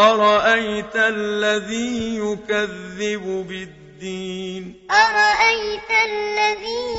أرأيت الذي يكذب بالدين؟ أرأيت الذي